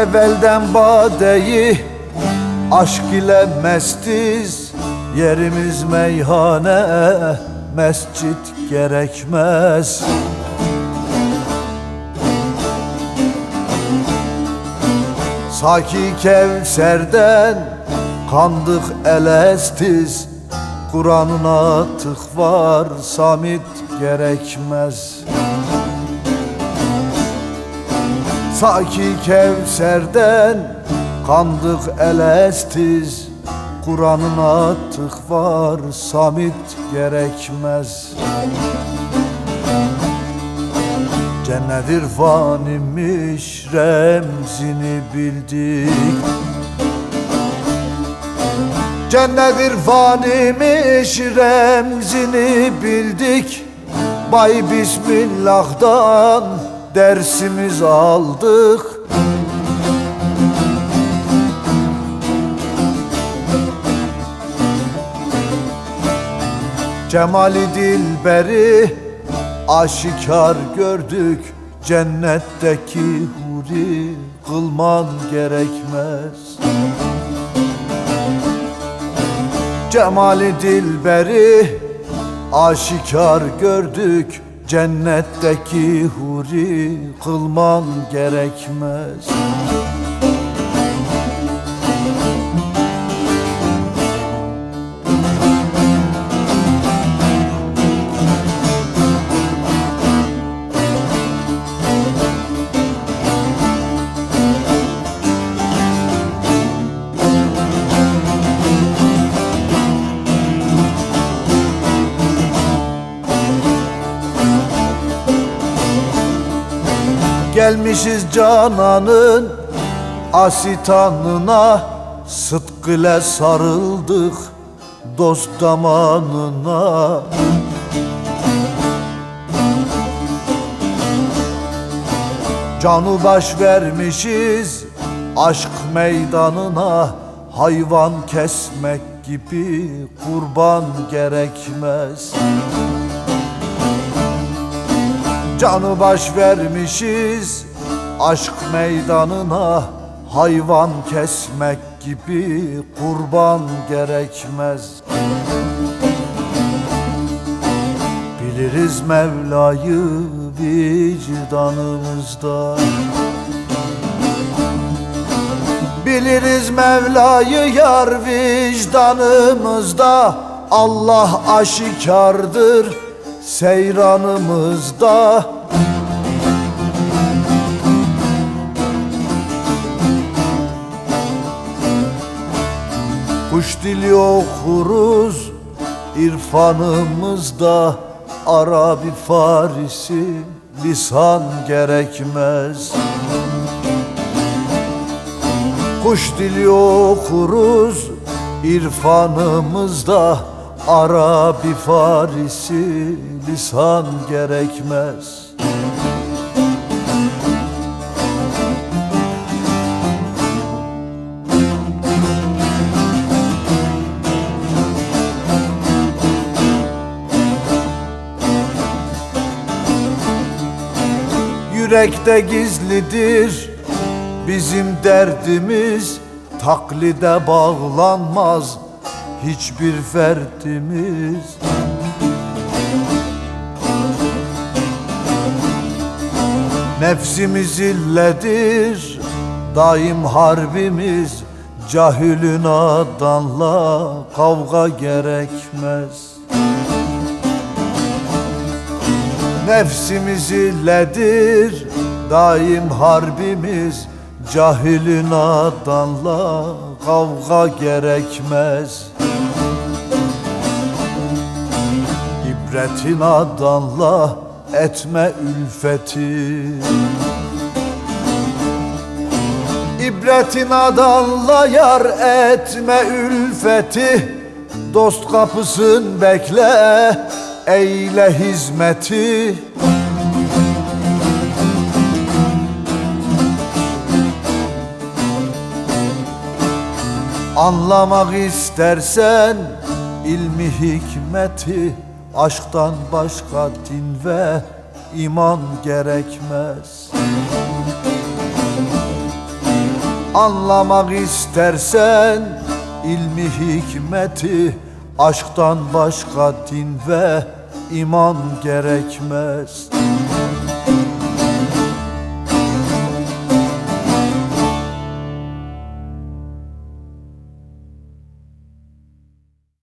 Evvelden badeyi aşk ile mestiz Yerimiz meyhane mescit gerekmez. Saki Kevser'den kandık elestiz Kur'an'ına tık var samit gerekmez Saki Kevser'den kandık elestiz. Kur'an'ına tık var samit gerekmez. Cennet irfan imiş remzini bildik. Cennet irfan imiş remzini bildik. Bay Bismillah'tan dersimiz aldık. Cemali Dilber'i aşikar gördük Cennetteki huri kılman gerekmez. Cemali Dilber'i aşikar gördük Cennetteki huri kılman gerekmez Gelmişiz cananın asitanına. Sıtkıyla sarıldık dost damanına. Canı baş vermişiz aşk meydanına. Hayvan kesmek gibi kurban gerekmez Canı baş vermişiz. Aşk meydanına Hayvan kesmek gibi kurban gerekmez. Biliriz Mevla'yı vicdanımızda. Biliriz Mevla'yı yar vicdanımızda. Allah aşikardır seyranımızda. Kuş dili okuruz irfanımızda. Arabi Farisi lisan gerekmez. Kuş dili okuruz irfanımızda Arabi Farisi lisan gerekmez. Yürekte gizlidir. Bizim derdimiz Taklide bağlanmaz hiçbir ferdimiz Nefsimiz illedir daim harbimiz. Cahülün adanla kavga gerekmez. Nefsimiz illedir daim harbimiz. Cahilin adanla kavga gerekmez İbretin adanla etme ülfeti. İbretin adanla yar etme ülfeti. Dost kapısın bekle eyle hizmeti. Anlamak istersen ilmi hikmeti Aşktan başka din ve iman gerekmez. Anlamak istersen ilmi hikmeti Aşktan başka din ve iman gerekmez